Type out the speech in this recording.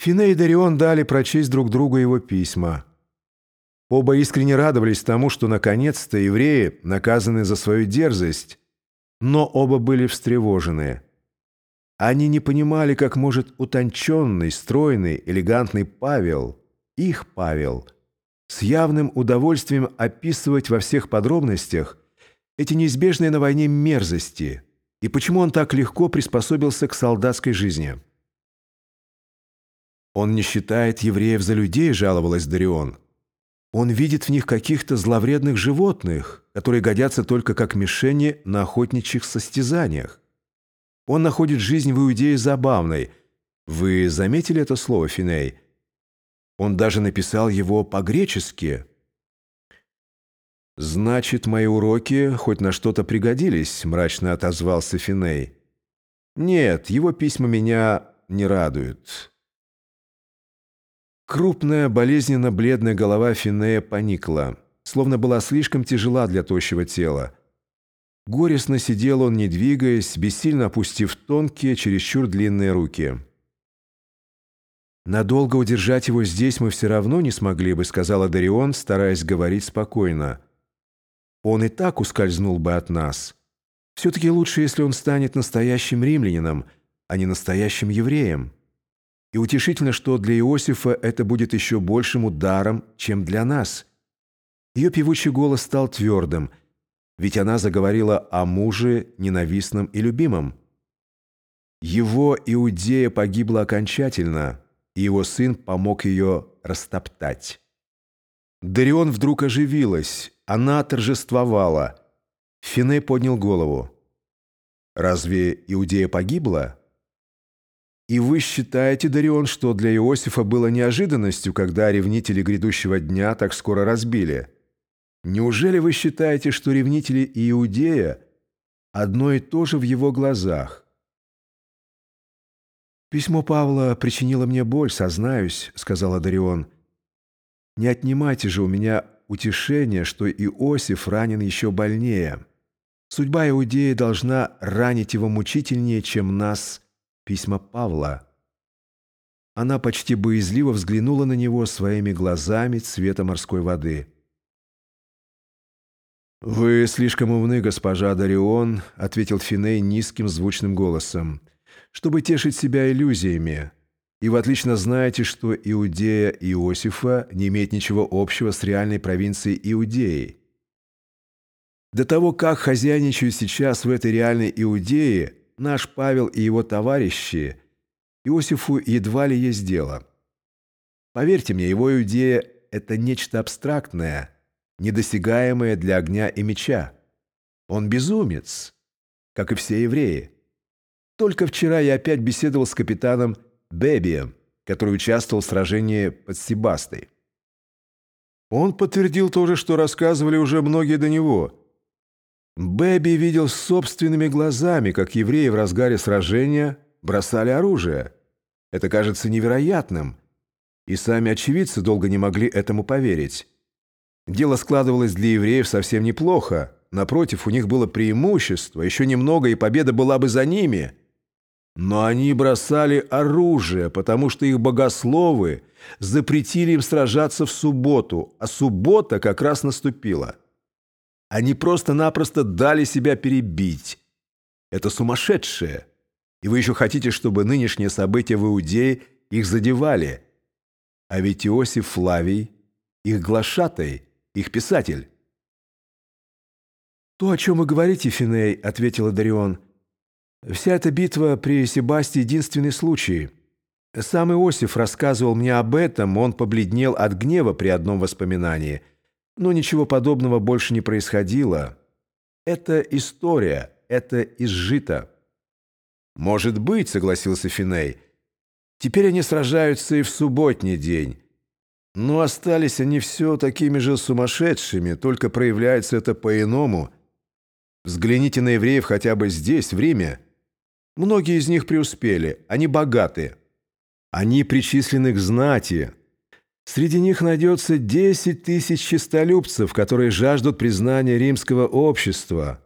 Фине и Дарион дали прочесть друг другу его письма. Оба искренне радовались тому, что наконец-то евреи наказаны за свою дерзость, но оба были встревожены. Они не понимали, как может утонченный, стройный, элегантный Павел, их Павел, с явным удовольствием описывать во всех подробностях эти неизбежные на войне мерзости, и почему он так легко приспособился к солдатской жизни. «Он не считает евреев за людей», — жаловалась Дарион. «Он видит в них каких-то зловредных животных, которые годятся только как мишени на охотничьих состязаниях. Он находит жизнь в Иудее забавной. Вы заметили это слово, Финей? Он даже написал его по-гречески. «Значит, мои уроки хоть на что-то пригодились», — мрачно отозвался Финей. «Нет, его письма меня не радуют». Крупная, болезненно-бледная голова Финея поникла, словно была слишком тяжела для тощего тела. Горестно сидел он, не двигаясь, бессильно опустив тонкие, чересчур длинные руки. «Надолго удержать его здесь мы все равно не смогли бы», — сказала Дарион, стараясь говорить спокойно. «Он и так ускользнул бы от нас. Все-таки лучше, если он станет настоящим римлянином, а не настоящим евреем. И утешительно, что для Иосифа это будет еще большим ударом, чем для нас». Ее певучий голос стал твердым — ведь она заговорила о муже ненавистном и любимом. Его Иудея погибла окончательно, и его сын помог ее растоптать. Дарион вдруг оживилась, она торжествовала. Фине поднял голову. «Разве Иудея погибла?» «И вы считаете, Дарион, что для Иосифа было неожиданностью, когда ревнители грядущего дня так скоро разбили?» Неужели вы считаете, что ревнители Иудея одно и то же в его глазах? «Письмо Павла причинило мне боль, сознаюсь», — сказала Дарион. «Не отнимайте же у меня утешение, что Иосиф ранен еще больнее. Судьба Иудея должна ранить его мучительнее, чем нас, письма Павла». Она почти боязливо взглянула на него своими глазами цвета морской воды. «Вы слишком умны, госпожа Дарион», — ответил Финей низким звучным голосом, «чтобы тешить себя иллюзиями. И вы отлично знаете, что Иудея Иосифа не имеет ничего общего с реальной провинцией Иудеи. До того, как хозяйничают сейчас в этой реальной Иудее наш Павел и его товарищи, Иосифу едва ли есть дело. Поверьте мне, его Иудея — это нечто абстрактное — недосягаемое для огня и меча. Он безумец, как и все евреи. Только вчера я опять беседовал с капитаном Бебием, который участвовал в сражении под Себастой. Он подтвердил то же, что рассказывали уже многие до него. Бэби видел собственными глазами, как евреи в разгаре сражения бросали оружие. Это кажется невероятным, и сами очевидцы долго не могли этому поверить. Дело складывалось для евреев совсем неплохо. Напротив, у них было преимущество, еще немного, и победа была бы за ними. Но они бросали оружие, потому что их богословы запретили им сражаться в субботу, а суббота как раз наступила. Они просто-напросто дали себя перебить. Это сумасшедшее. И вы еще хотите, чтобы нынешние события в Иудее их задевали. А ведь Иосиф Флавий, их глашатай – их писатель». «То, о чем вы говорите, Финей», — ответила Дарион. «Вся эта битва при Себасте — единственный случай. Сам Иосиф рассказывал мне об этом, он побледнел от гнева при одном воспоминании. Но ничего подобного больше не происходило. Это история, это изжито». «Может быть», — согласился Финей. «Теперь они сражаются и в субботний день». Но остались они все такими же сумасшедшими, только проявляется это по-иному. Взгляните на евреев хотя бы здесь, в Риме. Многие из них преуспели, они богаты. Они причислены к знати. Среди них найдется 10 тысяч честолюбцев, которые жаждут признания римского общества.